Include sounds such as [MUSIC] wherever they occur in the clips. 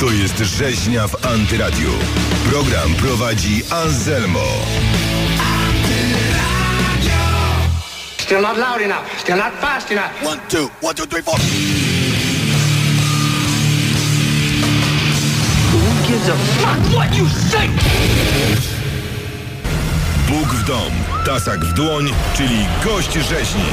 To jest rzeźnia w Antyradiu. Program prowadzi Anselmo. Still not loud enough. Still not fast enough. One, two, one, two, three, four. Who gives a fuck what you say? Bóg w dom, tasak w dłoń, czyli gość rzeźni.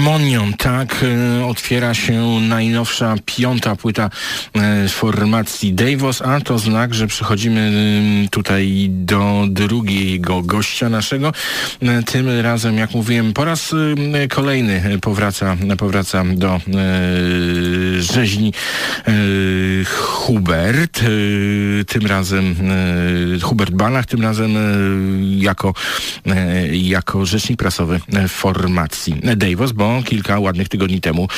Daimonion, tak e, otwiera się najnowsza piąta płyta e, formacji Davos, a to znak, że przechodzimy tutaj do drugiego gościa naszego. E, tym razem, jak mówiłem, po raz kolejny powraca, powraca do e, rzeźni Hubert, tym razem Hubert Banach, tym razem jako, jako rzecznik prasowy formacji Davos bo kilka ładnych tygodni temu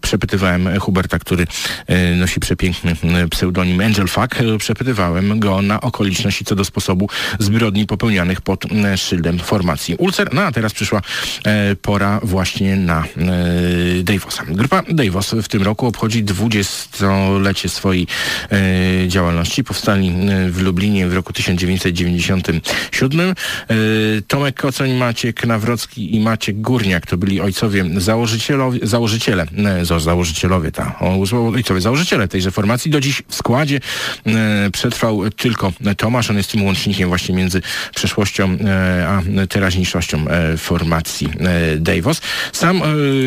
przepytywałem Huberta, który e, nosi przepiękny pseudonim Angel Fuck. E, przepytywałem go na okoliczności co do sposobu zbrodni popełnianych pod szyldem formacji Ulcer. No a teraz przyszła e, pora właśnie na e, Davosa. Grupa Davos w tym roku obchodzi 20-lecie swojej e, działalności. Powstali w Lublinie w roku 1997. Tomek Kocoń, Maciek Nawrocki i Maciek Górniak to byli ojcowie założyciele, e, założycielowie, ta, ojcowie założyciele tejże formacji. Do dziś w składzie e, przetrwał tylko Tomasz, on jest tym łącznikiem właśnie między przeszłością e, a teraźniejszością formacji Davos. Sam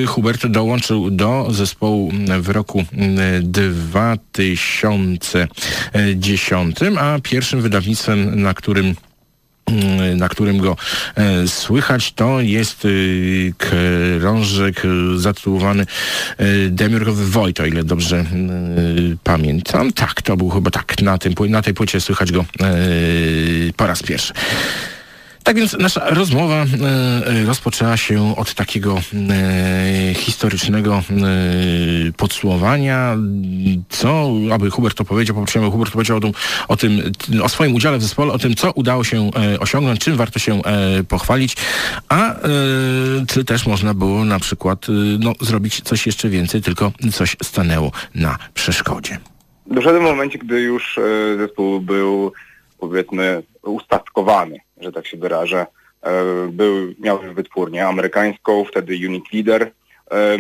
Hubert dołączył do zespołu w roku 2010, a pierwszym wydawnictwem, na którym na którym go e, słychać, to jest y, krążek zatytułowany y, Demiurgowy Wojt, o ile dobrze y, pamiętam. Tak, to był chyba tak, na, tym, na tej płycie słychać go po raz pierwszy. Tak więc nasza rozmowa e, e, rozpoczęła się od takiego e, historycznego podsumowania, co, aby Hubert to powiedział, poprosimy Hubert powiedział o tym, o tym, o swoim udziale w zespole, o tym, co udało się osiągnąć, czym warto się pochwalić, a czy też można było na przykład no, zrobić coś jeszcze więcej, tylko coś stanęło na przeszkodzie. Doszedłem w momencie, gdy już zespół był powiedzmy ustatkowany że tak się wyrażę. E, był, miał wytwórnię amerykańską, wtedy Unique Leader. E,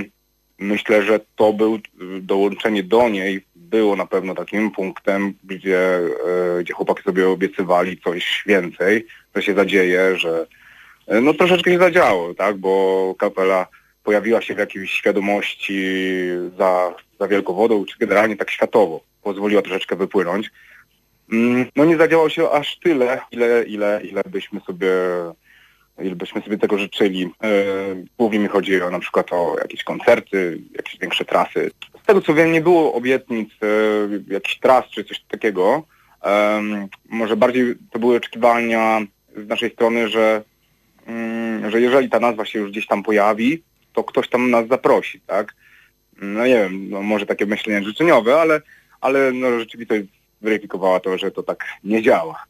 myślę, że to był dołączenie do niej było na pewno takim punktem, gdzie, e, gdzie chłopaki sobie obiecywali coś więcej, co się zadzieje, że no troszeczkę się zadziało, tak, bo kapela pojawiła się w jakiejś świadomości za, za wielkowodą, czy generalnie tak światowo. Pozwoliła troszeczkę wypłynąć. Mm, no nie zadziałało się aż tyle, ile, ile, ile byśmy sobie ile byśmy sobie tego życzyli. E, głównie mi chodzi o na przykład o jakieś koncerty, jakieś większe trasy. Z tego co wiem nie było obietnic e, jakichś tras czy coś takiego. Może bardziej to były oczekiwania z naszej strony, że, mm, że jeżeli ta nazwa się już gdzieś tam pojawi, to ktoś tam nas zaprosi, tak? No nie wiem, no może takie myślenie życzeniowe, ale, ale no rzeczywistość weryfikowała to, że to tak nie działa.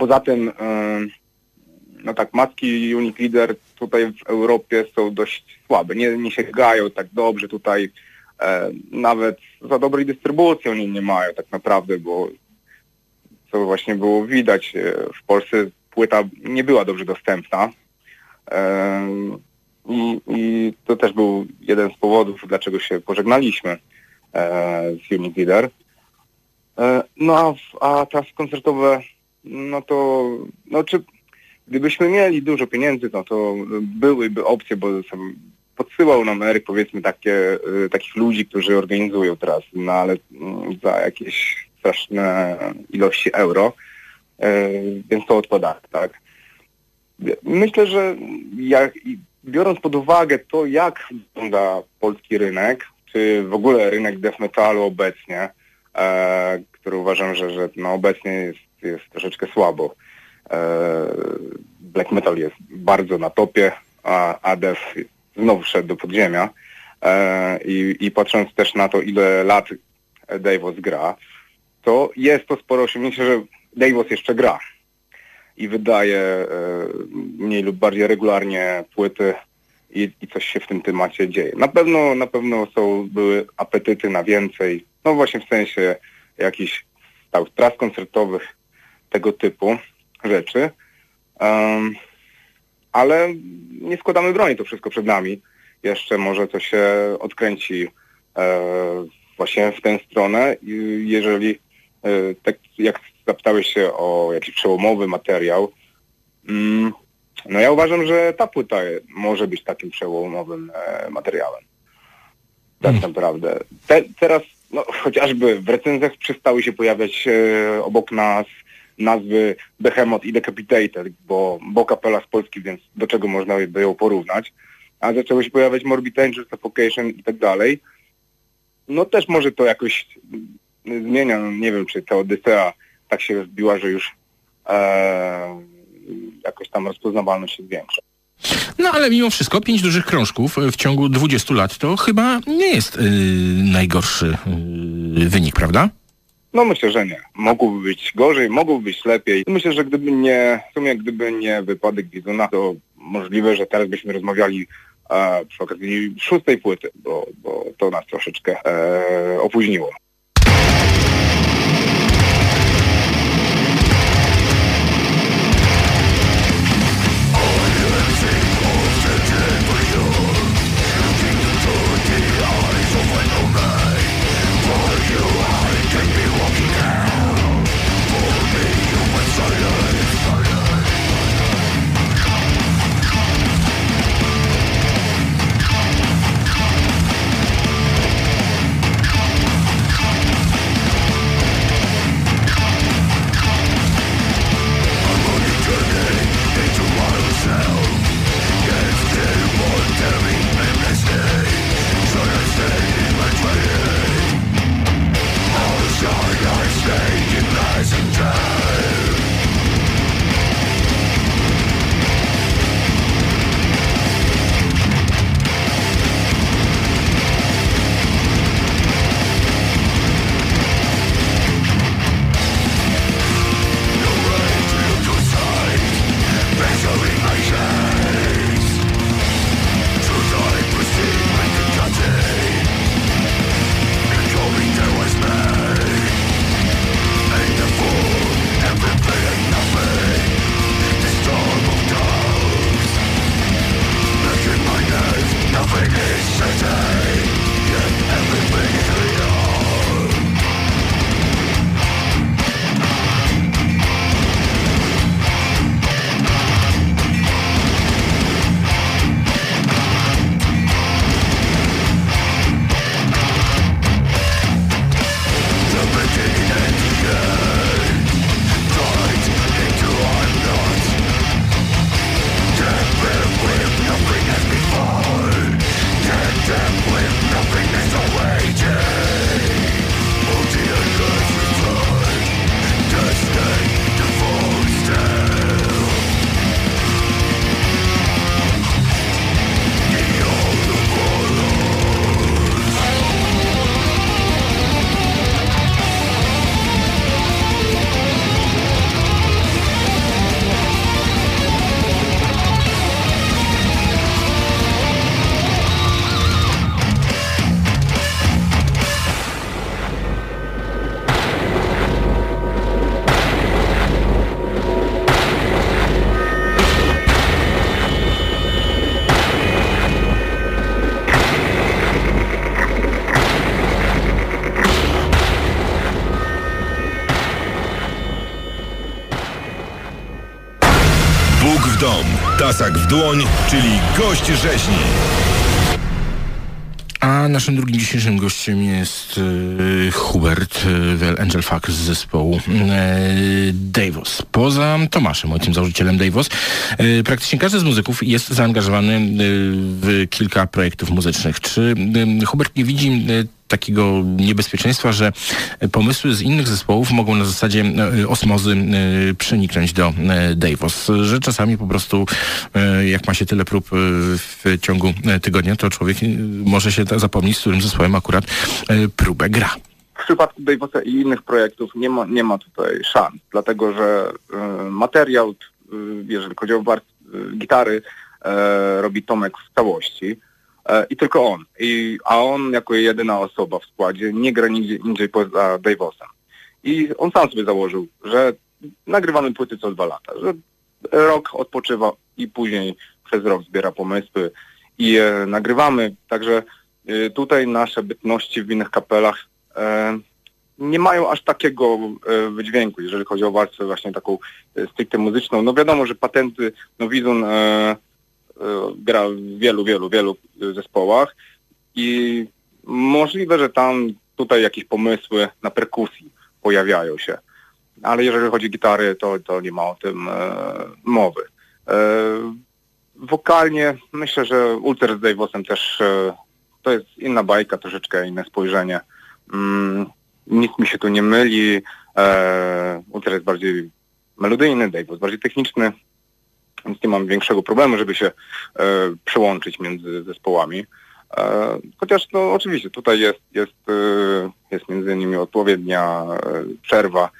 Poza tym, no tak, maski Unique Leader tutaj w Europie są dość słabe, nie, nie sięgają tak dobrze tutaj, nawet za dobrej dystrybucji oni nie mają tak naprawdę, bo co właśnie było widać, e, w Polsce płyta nie była dobrze dostępna. I, I, to też był jeden z powodów, dlaczego się pożegnaliśmy e, z Unique Leader. No a, a teraz koncertowe no to, no czy gdybyśmy mieli dużo pieniędzy, no to byłyby opcje, bo sam podsyłał nam Eryk powiedzmy takie, y, takich ludzi, którzy organizują teraz, no ale mm, za jakieś straszne ilości euro, więc to odpada, tak. Myślę, że jak, biorąc pod uwagę to, jak wygląda polski rynek, czy w ogóle rynek death metalu obecnie, e, który uważam, że, że no obecnie jest jest troszeczkę słabo. E, black metal jest bardzo na topie, a ADEF znowu wszedł do podziemia. E, I, I patrząc też na to, ile lat Davos gra, to jest to sporo osiągnięcie, że Davos jeszcze gra i wydaje e, mniej lub bardziej regularnie płyty i, i, coś się w tym temacie dzieje. Na pewno, na pewno są, były apetyty na więcej, no właśnie w sensie jakichś stałych tras koncertowych, tego typu rzeczy. Um, ale nie składamy broni, to wszystko przed nami. Jeszcze może to się odkręci e, właśnie w tę stronę. Jeżeli, e, tak jak zapytałeś się o jakiś przełomowy materiał, mm, no ja uważam, że ta płyta może być takim przełomowym e, materiałem. Tak hmm. naprawdę. Te, teraz no, [LAUGHS] chociażby w recenzjach przestały się pojawiać e, obok nas nazwy Behemoth i Decapitated, bo, bo kapela z Polski, więc do czego można by ją porównać. A zaczęły się pojawiać Morbid Angel, Suffocation i tak dalej. No też może to jakoś zmienia, no nie wiem, czy ta Odysea tak się rozbiła, że już e, jakoś tam rozpoznawalność jest większa. No ale mimo wszystko pięć dużych krążków w ciągu 20 lat to chyba nie jest yy, najgorszy yy, wynik, prawda? No myślę, że nie. Mogłoby być gorzej, mogłoby być lepiej. Myślę, że gdyby nie, w sumie gdyby nie wypadek Bizona, to możliwe, że teraz byśmy rozmawiali e, przy okazji szóstej płyty, bo, bo to nas troszeczkę e, opóźniło. Tasak w dłoń, czyli gość rzeźni. A naszym drugim dzisiejszym gościem jest e, Hubert e, Angel Fuck z zespołu e, Davos. Poza Tomaszem, ojcem założycielem Davos, e, praktycznie każdy z muzyków jest zaangażowany w kilka projektów muzycznych. Czy Hubert nie widzi takiego niebezpieczeństwa, że pomysły z innych zespołów mogą na zasadzie e, osmozy e, przeniknąć do e, Davos, że czasami po prostu jak ma się tyle prób w ciągu tygodnia, to człowiek może się zapomnieć, z którym zespołem akurat próbę gra. W przypadku Davosa i innych projektów nie ma, nie ma tutaj szans, dlatego że materiał, jeżeli chodzi o gitary, robi Tomek w całości i tylko on. I, a on jako jedyna osoba w składzie nie gra nigdzie indziej poza Davosem. I on sam sobie założył, że nagrywamy płyty co dwa lata, że rok odpoczywa i później przez rok zbiera pomysły i je nagrywamy. Także y, tutaj nasze bytności w innych kapelach e, nie mają aż takiego e, wydźwięku, jeżeli chodzi o warstwę właśnie taką e, stricte muzyczną. No wiadomo, że patenty, no Wizun e, e, gra w wielu, wielu, wielu e, zespołach i możliwe, że tam tutaj jakieś pomysły na perkusji pojawiają się. Ale jeżeli chodzi o gitary, to, to nie ma o tym e, mowy. E, wokalnie myślę, że Ulter z Davosem też e, to jest inna bajka, troszeczkę inne spojrzenie. Mm, nic mi się tu nie myli. E, Ulter jest bardziej melodyjny, Davos bardziej techniczny, więc nie mam większego problemu, żeby się e, przełączyć między zespołami. E, chociaż no oczywiście tutaj jest, jest, e, jest między nimi odpowiednia e, przerwa.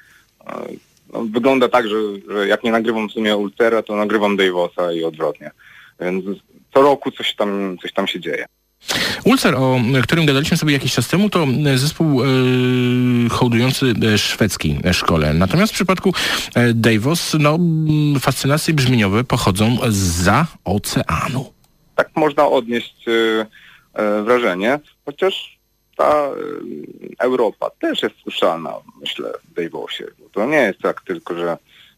E, no, wygląda tak, że, że jak nie nagrywam w sumie Ultera, to nagrywam Davosa i odwrotnie. Więc co roku coś tam, coś tam się dzieje. Ulcer, o którym gadaliśmy sobie jakiś czas temu, to zespół e, hołdujący e, szwedzkiej e, szkole. Natomiast w przypadku Davos, no, mm, fascynacje brzmieniowe pochodzą za oceanu. tak można odnieść e, wrażenie, chociaż ta Europa też jest słyszalna, myślę, w Davosie. To nie jest tak tylko, że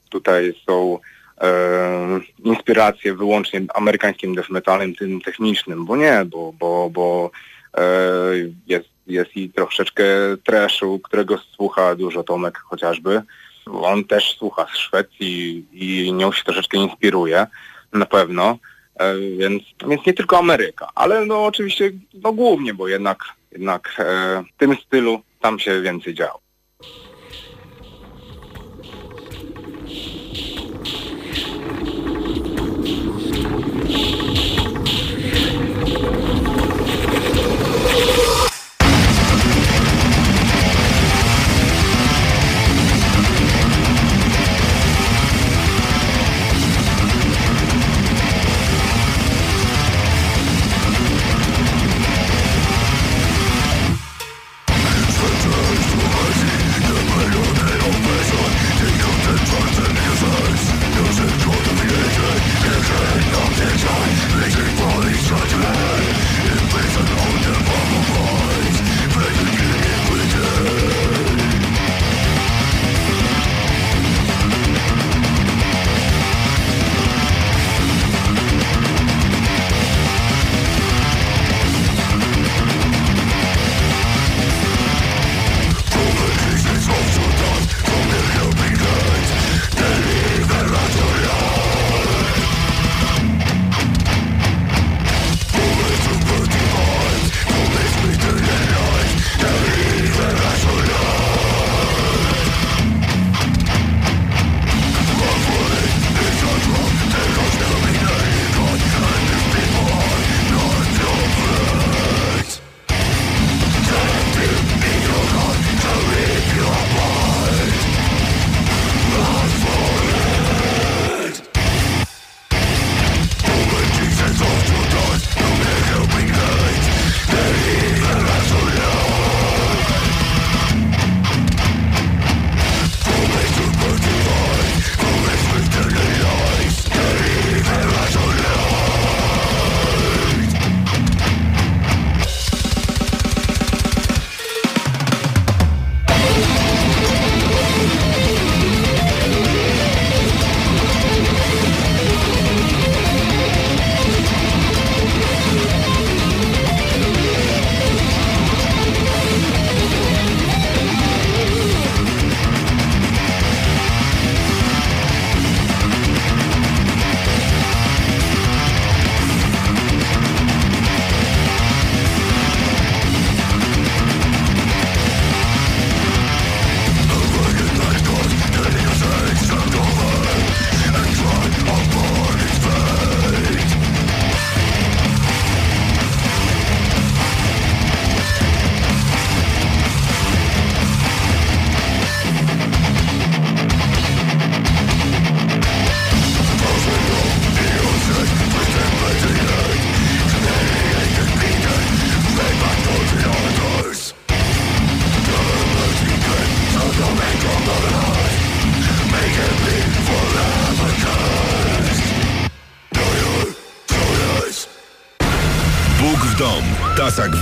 tutaj są e, inspiracje wyłącznie amerykańskim death metalem, tym technicznym, bo nie, bo, bo, bo e, jest, jest i troszeczkę trashu, którego słucha dużo Tomek chociażby. On też słucha z Szwecji i nią się troszeczkę inspiruje, na pewno. E, Więc, więc nie tylko Ameryka, ale no oczywiście no głównie, bo jednak, jednak w tym stylu tam się więcej działo.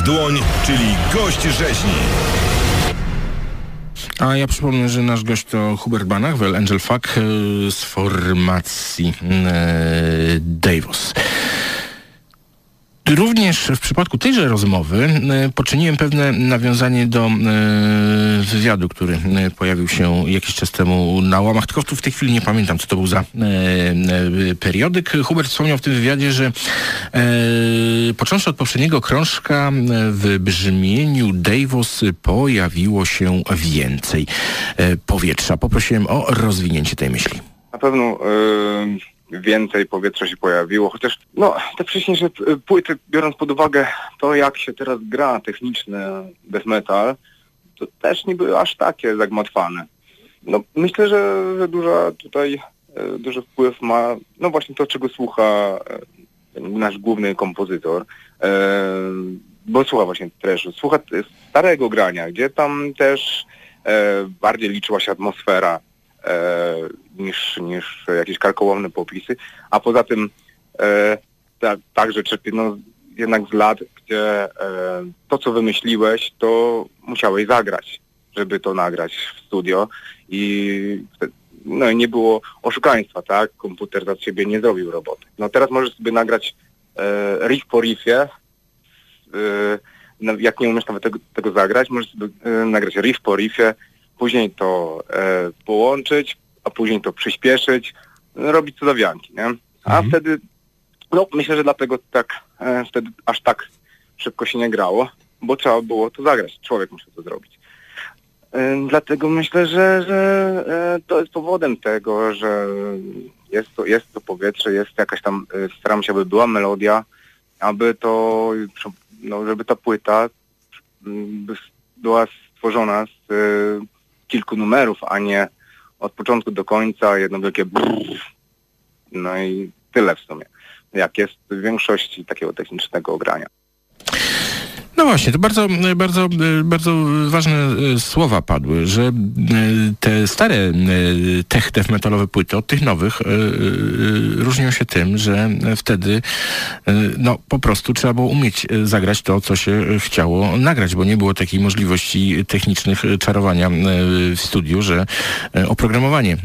Dłoń, czyli gość rzeźni. A ja przypomnę, że nasz gość to Hubert Banach, Well Angel Fuck e, z formacji e, Davos. Również w przypadku tejże rozmowy e, poczyniłem pewne nawiązanie do e, wywiadu, który e, pojawił się jakiś czas temu na łamach, tylko w tej chwili nie pamiętam, co to był za periodyk. Hubert wspomniał w tym wywiadzie, że począwszy od poprzedniego krążka w brzmieniu Davos pojawiło się więcej powietrza. Poprosiłem o rozwinięcie tej myśli. Na pewno więcej powietrza się pojawiło, chociaż no te wcześniejsze płyty, biorąc pod uwagę to, jak się teraz gra techniczny death metal, to też nie były aż takie zagmatwane. No myślę, że, że duża tutaj e, duży wpływ ma no właśnie to, czego słucha e, nasz główny kompozytor, e, bo słucha właśnie trashu, słucha starego grania, gdzie tam też bardziej liczyła się atmosfera, e, niż, niż jakieś karkołomne popisy, a poza tym e, ta, także czerpie no, jednak z lat, gdzie e, to, co wymyśliłeś, to musiałeś zagrać, żeby to nagrać w studio i no nie było oszukaństwa, tak? Komputer za ciebie nie zrobił roboty. No teraz możesz sobie nagrać e, riff po riffie, e, jak nie umiesz nawet tego, tego zagrać, możesz sobie e, nagrać riff po riffie, później to e, połączyć, a później to przyspieszyć, robić cudawianki, nie? A mhm. wtedy, no myślę, że dlatego tak, e, wtedy aż tak szybko się nie grało, bo trzeba było to zagrać, człowiek musiał to zrobić. E, dlatego myślę, że, że e, to jest powodem tego, że jest to, jest to powietrze, jest jakaś tam, e, staram się, aby była melodia, aby to, no, żeby ta płyta była stworzona z kilku numerów, a nie od początku do końca jedno wielkie brrr. No i tyle w sumie, jak jest w większości takiego technicznego ogrania. No właśnie, to bardzo, bardzo, bardzo ważne e, słowa padły, że e, te stare e, tech death metalowe płyty od tych nowych różnią się tym, że wtedy no po prostu trzeba było umieć zagrać to, co się chciało nagrać, bo nie było takiej możliwości technicznych czarowania w studiu, że oprogramowanie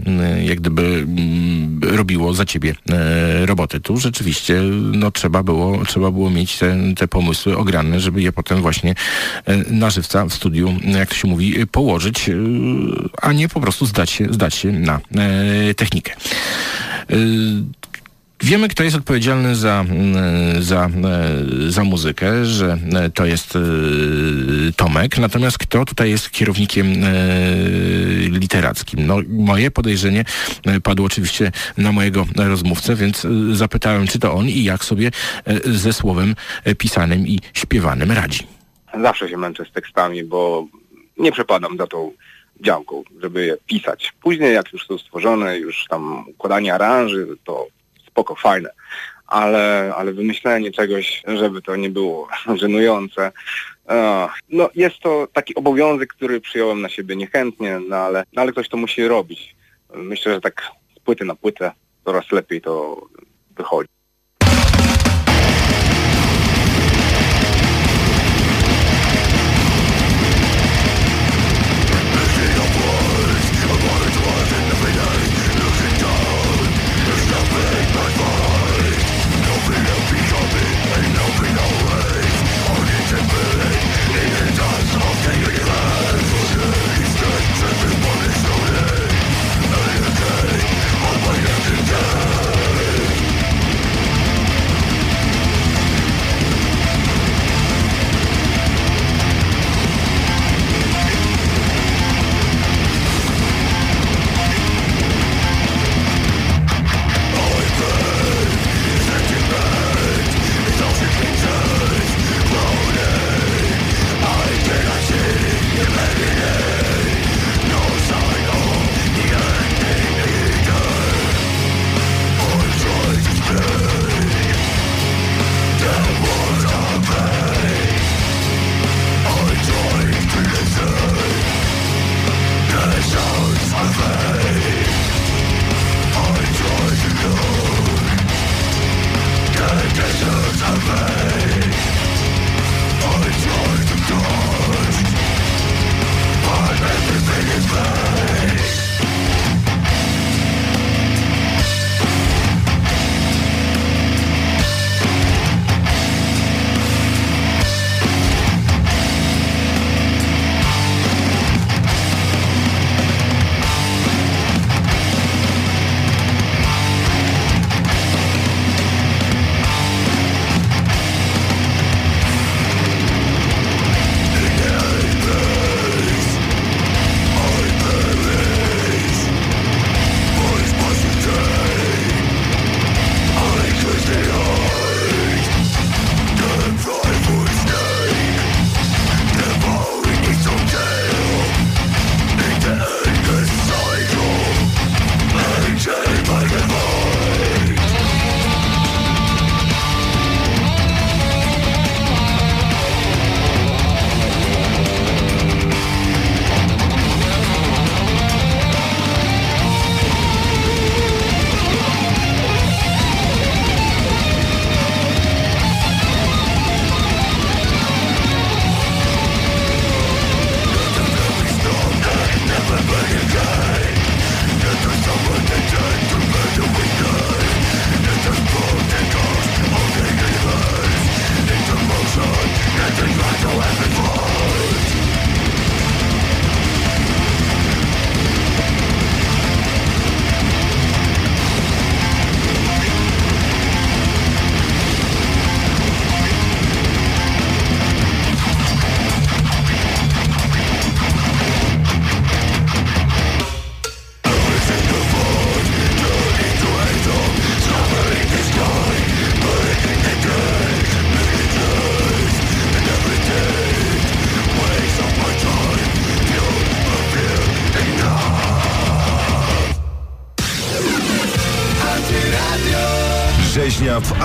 jak gdyby robiło za ciebie robotę. Tu rzeczywiście no trzeba było, trzeba było mieć te, te pomysły ograne, żeby je potem potem właśnie e, na żywca w studiu, jak to się mówi, położyć, e, a nie po prostu zdać się, zdać się na e, technikę. Wiemy, kto jest odpowiedzialny za, za, za muzykę, że to jest Tomek, natomiast kto tutaj jest kierownikiem literackim? No, moje podejrzenie padło oczywiście na mojego rozmówcę, więc zapytałem, czy to on i jak sobie ze słowem pisanym i śpiewanym radzi. Zawsze się męczę z tekstami, bo nie przepadam za tą działką, żeby je pisać. Później, jak już są stworzone, już tam układanie aranży, to spoko, fajne. Ale, ale wymyślenie czegoś, żeby to nie było [LAUGHS] żenujące, no jest to taki obowiązek, który przyjąłem na siebie niechętnie, no ale, no ale ktoś to musi robić. Myślę, że tak z płyty na płytę coraz lepiej to wychodzi.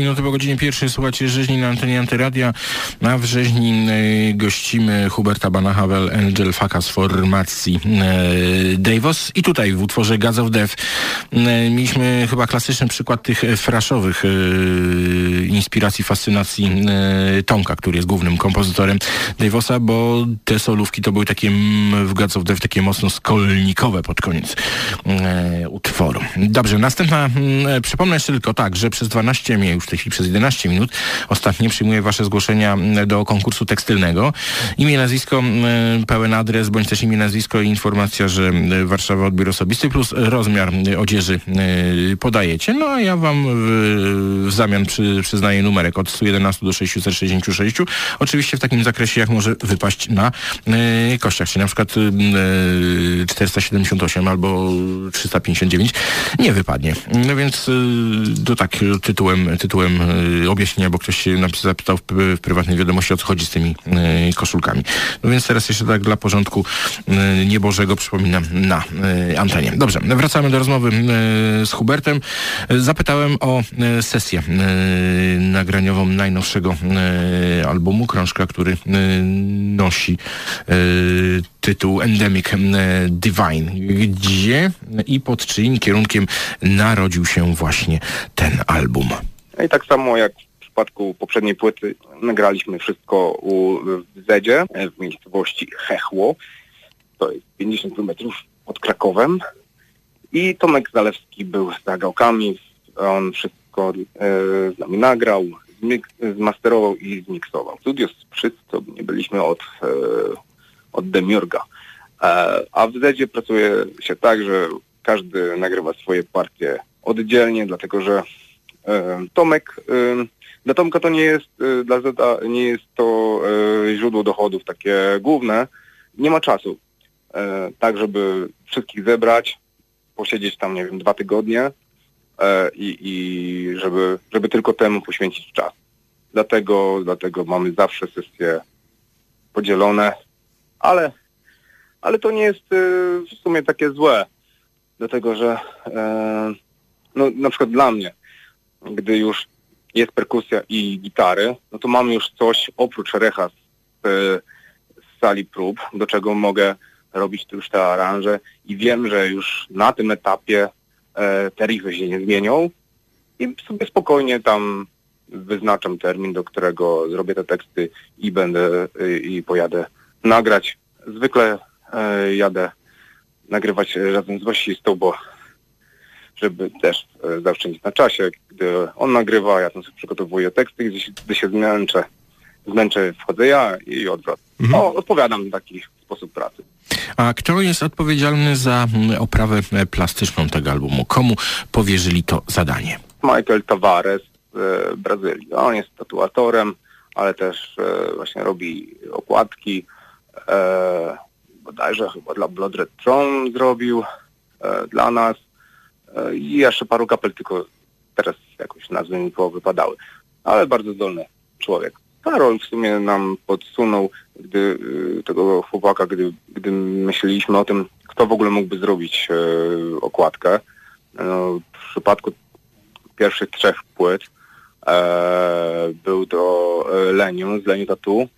Minuty po godzinie pierwszej słuchacie rzeźni na antenie Antyradia. Na w rzeźni e, gościmy Huberta Banachawel, Angel Faka z formacji e, Davos. I tutaj w utworze Gods of Death e, mieliśmy chyba klasyczny przykład tych fraszowych inspiracji, fascynacji Tomka, który jest głównym kompozytorem Davosa, bo te solówki to były takie w Gods of Death takie mocno skolnikowe pod koniec utworu. Dobrze, następna, przypomnę jeszcze tylko tak, że przez 12 minut, tej chwili przez 11 minut, ostatnie przyjmuję wasze zgłoszenia mm, do konkursu tekstylnego. Imię, nazwisko, mm, pełen adres, bądź też imię, nazwisko i informacja, że mm, Warszawa odbiór osobisty plus rozmiar odzieży podajecie. No a ja wam w, w zamian przy, przyznaję numerek od 111 do 666. Oczywiście w takim zakresie, jak może wypaść na kościach, czyli na przykład y, 478 albo 359 nie wypadnie. No więc y, to tak tytułem, tytułem tytułem y, objaśnienia, bo ktoś się napis- zapytał w, prywatnej wiadomości, o co chodzi z tymi y, koszulkami. No więc teraz jeszcze tak dla porządku y, niebożego przypominam na antenie. Dobrze, wracamy do rozmowy z Hubertem. Zapytałem o sesję nagraniową najnowszego albumu, krążka, który nosi tytuł Endemic Divine. Gdzie i pod czyim kierunkiem narodził się właśnie ten album? No i tak samo jak w przypadku poprzedniej płyty nagraliśmy wszystko u, w Zedzie, w miejscowości Hechło. To jest 50 km pod Krakowem. I Tomek Zalewski był z gałkami. On wszystko e, z nami nagrał, zmasterował i zmiksował. Studio Sprzyt to nie byliśmy od, e, od Demiurga. E, a w Zedzie pracuje się tak, że każdy nagrywa swoje partie oddzielnie, dlatego że Tomek, dla Tomka to nie jest, e, dla Zeta nie jest to e, źródło dochodów takie główne. Nie ma czasu, e, tak żeby wszystkich zebrać, posiedzieć tam, nie wiem, dwa tygodnie e, i, i żeby, żeby tylko temu poświęcić czas. Dlatego, dlatego mamy zawsze sesje podzielone, ale, ale to nie jest e, w sumie takie złe, dlatego że e, no, na przykład dla mnie, gdy już jest perkusja i gitary, no to mam już coś oprócz recha z, e, z sali prób, do czego mogę robić już te aranże i wiem, że już na tym etapie e, te riffy się nie zmienią i sobie spokojnie tam wyznaczam termin, do którego zrobię te teksty i będę e, i pojadę nagrać. Zwykle e, jadę nagrywać razem z basistą, bo żeby też e, zaoszczędzić na czasie. Gdy on nagrywa, ja tam sobie przygotowuję teksty, gdy się, gdy się zmęczę, zmęczę, wchodzę ja i odwrot. No, odpowiadam taki sposób pracy. A kto jest odpowiedzialny za mm, oprawę e, plastyczną tego albumu? Komu powierzyli to zadanie? Michael Tavares z e, Brazylii. On jest tatuatorem, ale też właśnie robi okładki. E, bodajże chyba dla Blood Red Throne zrobił dla nas. I jeszcze paru kapel, tylko teraz jakoś nazwy mi wypadały. Ale bardzo zdolny człowiek. Karol w sumie nam podsunął gdy, y, tego chłopaka, gdy, gdy myśleliśmy o tym, kto w ogóle mógłby zrobić e, okładkę. No, w przypadku pierwszych trzech płyt e, był to e, Leniu z Leniu Tatu,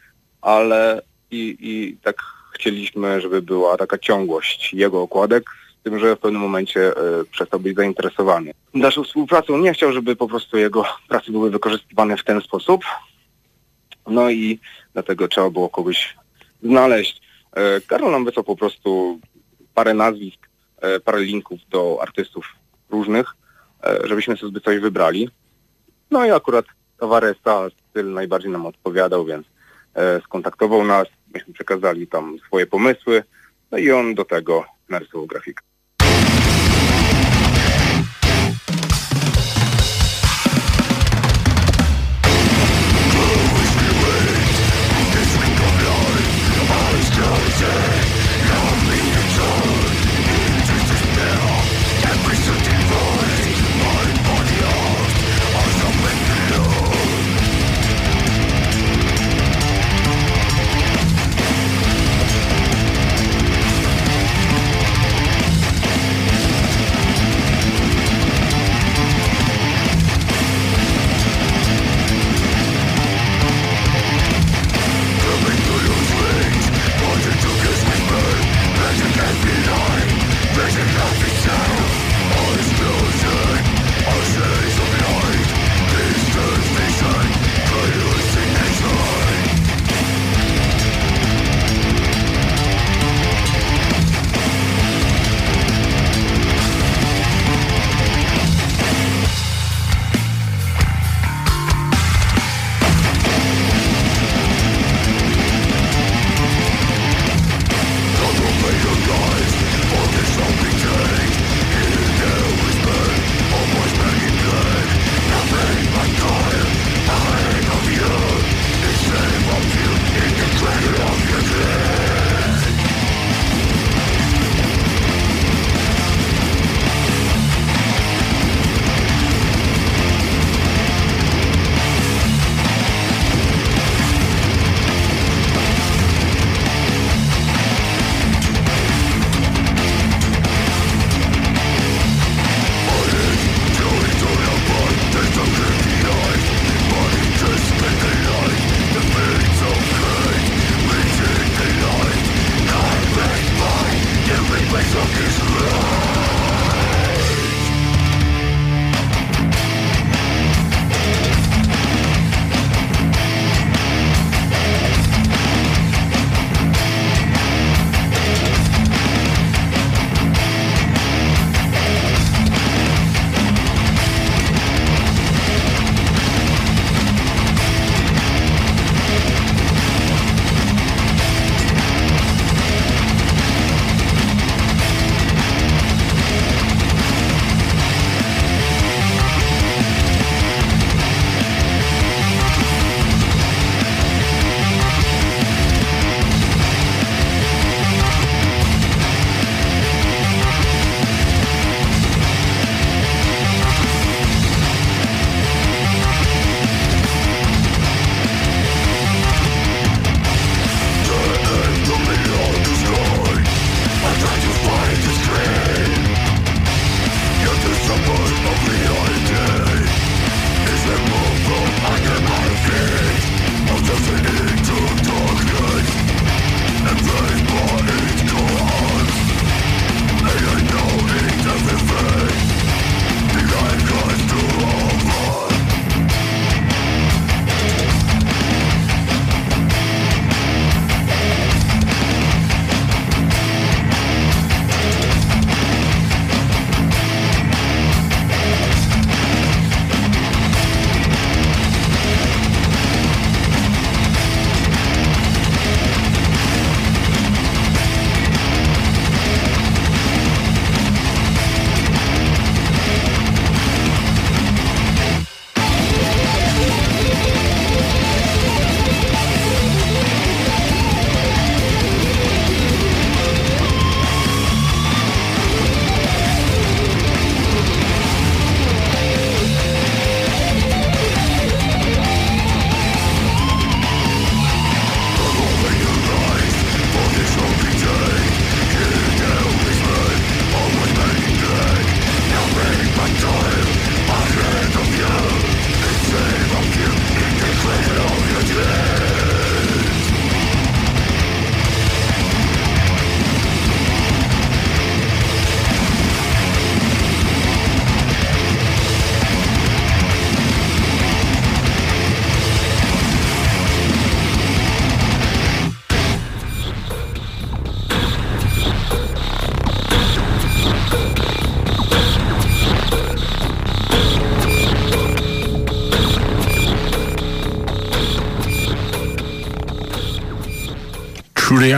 ale i, i tak chcieliśmy, żeby była taka ciągłość jego okładek, tym, że w pewnym momencie e, przestał być zainteresowany. Naszą współpracą nie chciał, żeby po prostu jego prace były wykorzystywane w ten sposób. No i dlatego trzeba było kogoś znaleźć. E, Karol nam wysłał po prostu parę nazwisk, e, parę linków do artystów różnych, żebyśmy sobie coś wybrali. No i akurat Tavaresa styl najbardziej nam odpowiadał, więc skontaktował nas, myśmy przekazali tam swoje pomysły, no i on do tego narysował grafikę.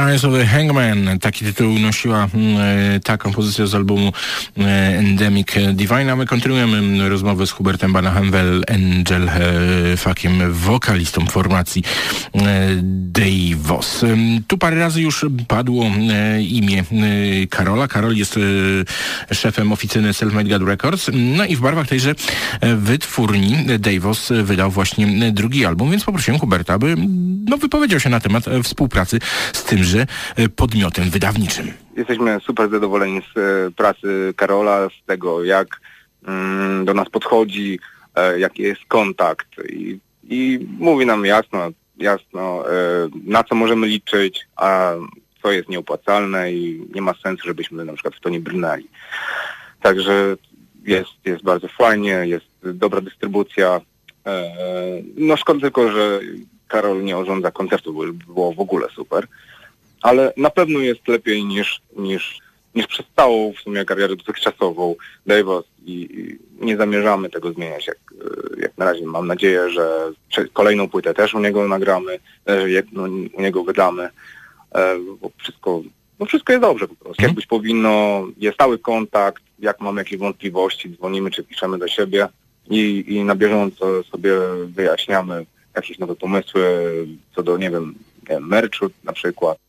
Eyes of the Hangman. Taki tytuł nosiła mm, ta kompozycja z albumu Endemic Divine, a my kontynuujemy mm, rozmowę z Hubertem Banachem-Well, Angel Fakiem, wokalistą formacji Davos. Tu parę razy już padło imię Karola. Karol jest szefem oficyny Selfmade God Records. No i w barwach tejże wytwórni Davos wydał właśnie drugi album, więc poprosiłem Huberta, aby no, wypowiedział się na temat współpracy z tymże podmiotem wydawniczym. Jesteśmy super zadowoleni z pracy Karola, z tego jak mm, do nas podchodzi, jaki jest kontakt i, i mówi nam jasno, jasno, na co możemy liczyć, a co jest nieopłacalne i nie ma sensu, żebyśmy na przykład w to nie brnęli. Także jest, jest bardzo fajnie, jest dobra dystrybucja. No szkoda tylko, że Karol nie urządza koncertu, bo było w ogóle super. Ale na pewno jest lepiej niż, niż, niż przez całą w sumie karierę dotychczasową Davos i, i nie zamierzamy tego zmieniać. Jak, jak na razie mam nadzieję, że kolejną płytę też u niego nagramy, że no, u niego wydamy, bo wszystko, no wszystko jest dobrze po prostu. Jak być powinno, jest stały kontakt, jak mamy jakieś wątpliwości, dzwonimy czy piszemy do siebie i, i na bieżąco sobie wyjaśniamy jakieś nowe pomysły co do, nie wiem, nie wiem merchu na przykład.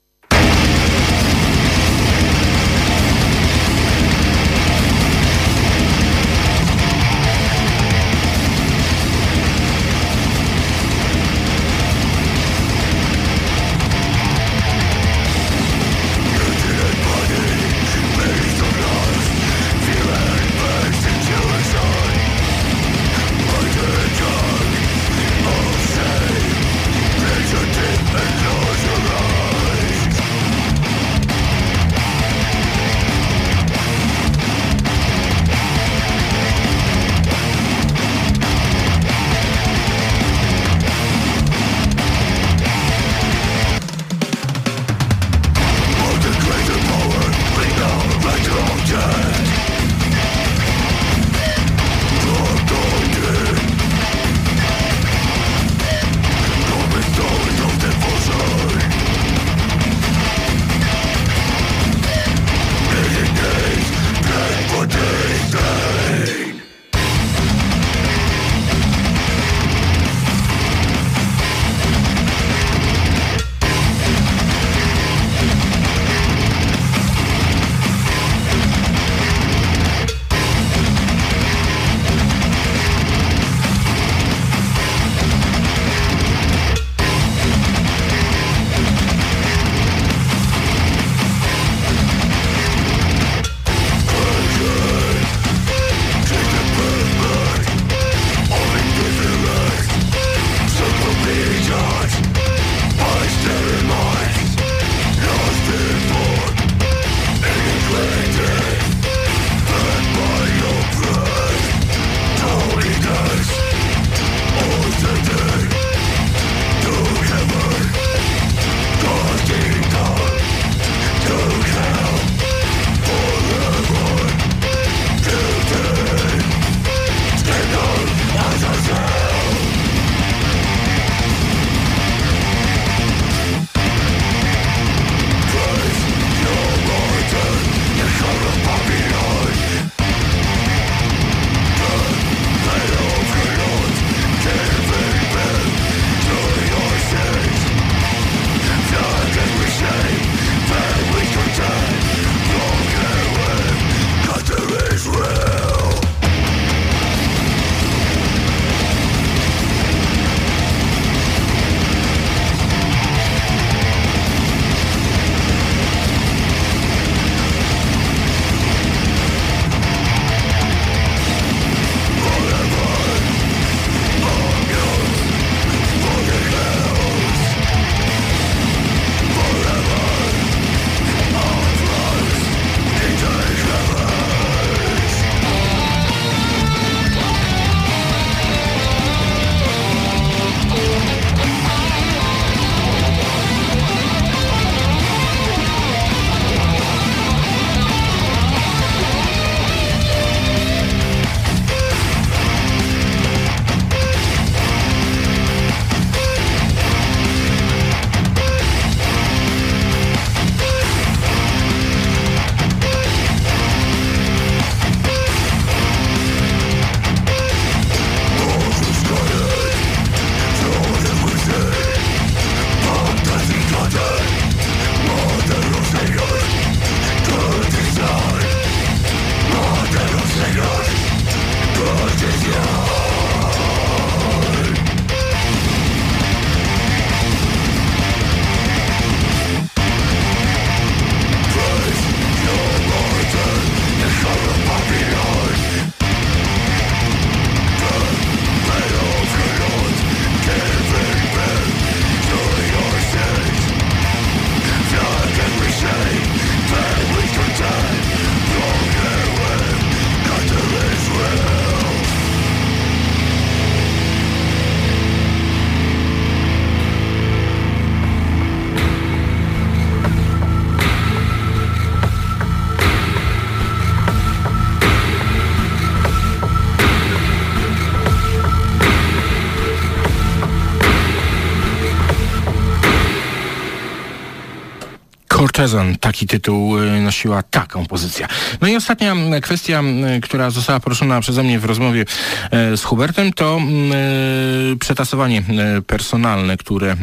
Cortezan, taki tytuł y, nosiła ta kompozycja. No i ostatnia kwestia, m, która została poruszona przeze mnie w rozmowie e, z Hubertem, to m, e, przetasowanie personalne, które,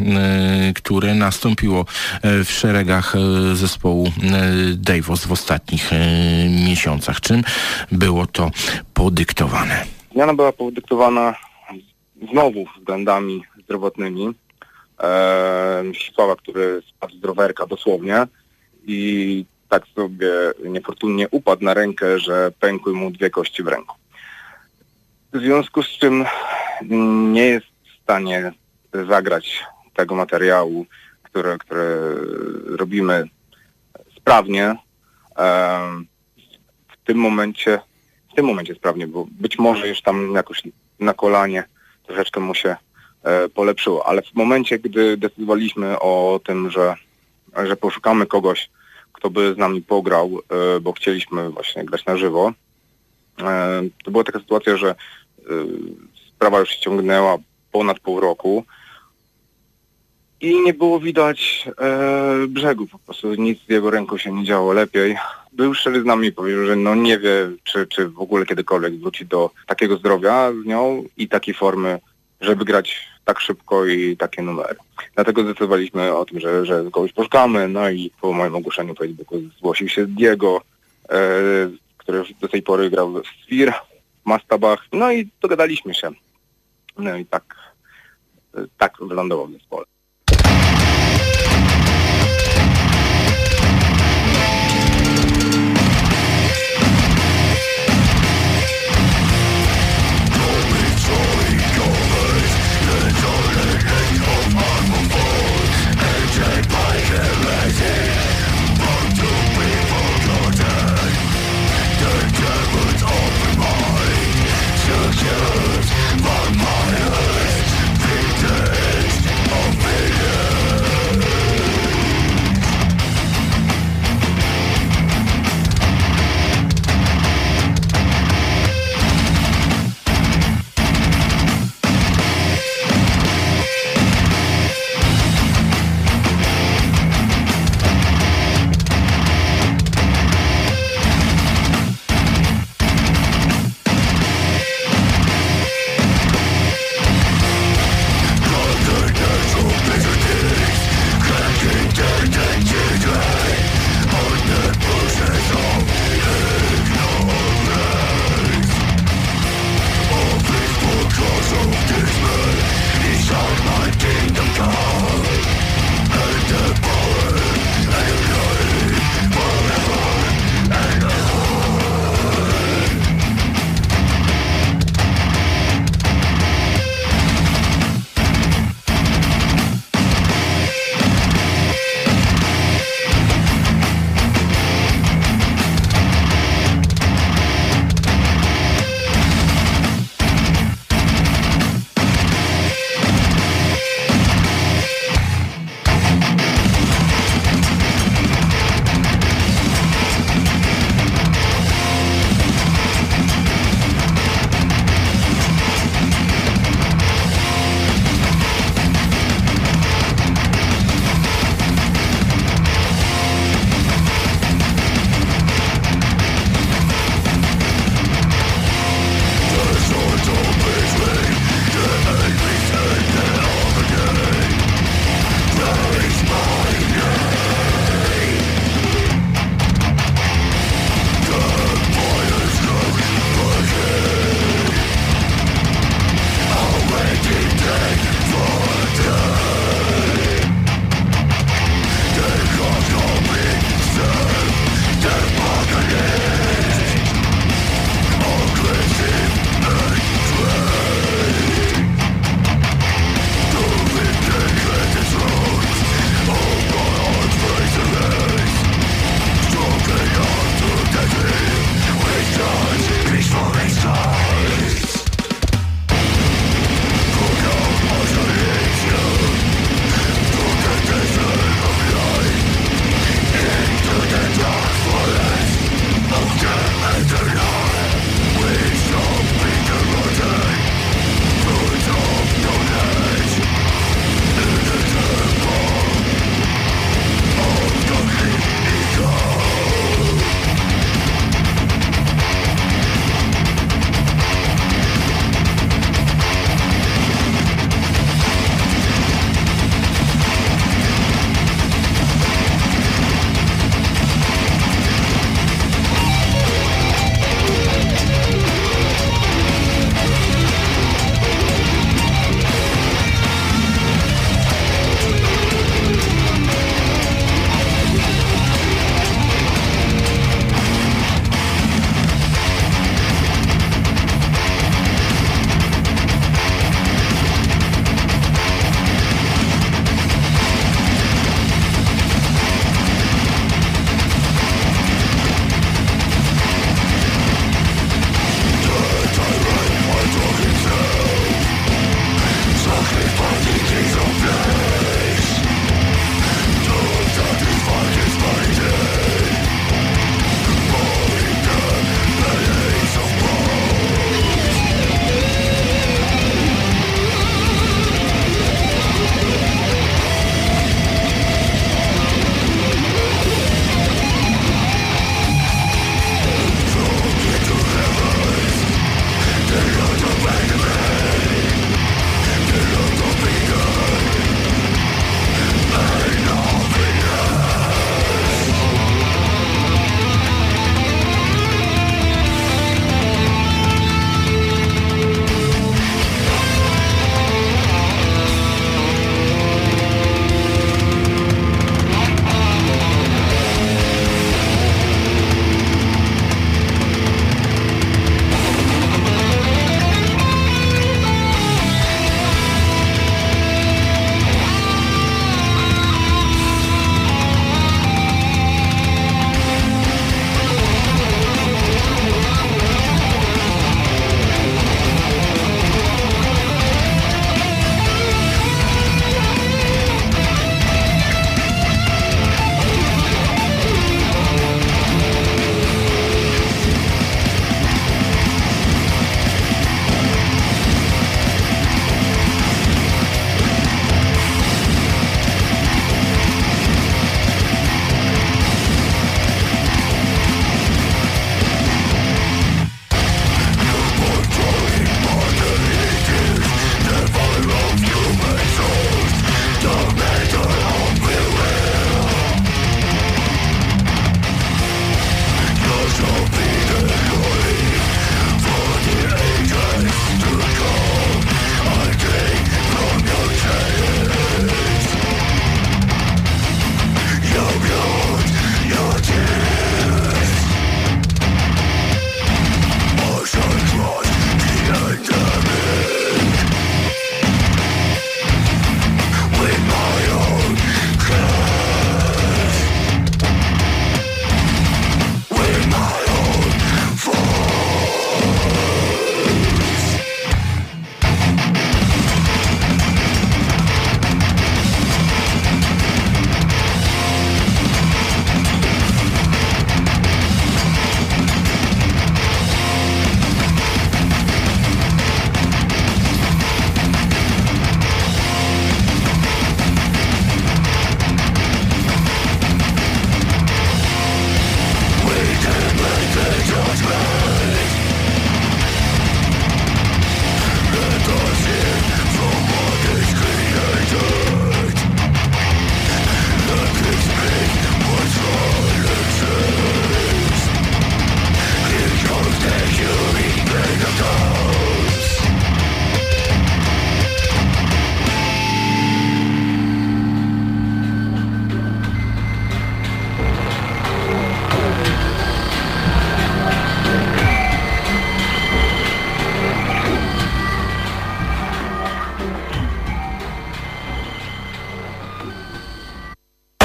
które nastąpiło w szeregach zespołu Davos w ostatnich miesiącach. Czym było to podyktowane? Zmiana była podyktowana znowu względami zdrowotnymi. E, Sława, który spadł z rowerka dosłownie i tak sobie niefortunnie upadł na rękę, że pękły mu dwie kości w ręku. W związku z czym nie jest w stanie zagrać tego materiału, które, które robimy sprawnie. W tym momencie, w tym momencie sprawnie, bo być może już tam jakoś na kolanie troszeczkę mu się e, polepszyło, ale w momencie, gdy decydowaliśmy o tym, że, że poszukamy kogoś, kto by z nami pograł, e, bo chcieliśmy właśnie grać na żywo, e, to była taka sytuacja, że e, sprawa już się ciągnęła ponad pół roku i nie było widać brzegu, po prostu nic z jego ręką się nie działo lepiej. Był szczery z nami powiedział, że no nie wie, czy, czy w ogóle kiedykolwiek wróci do takiego zdrowia z nią i takiej formy, żeby grać tak szybko i takie numery. Dlatego zdecydowaliśmy o tym, że, że kogoś poszukamy, no i po moim ogłoszeniu Facebooku zgłosił się Diego, e, który do tej pory grał w Sphere, w Mastabach, no i dogadaliśmy się. No i tak, tak wylądował w zespole.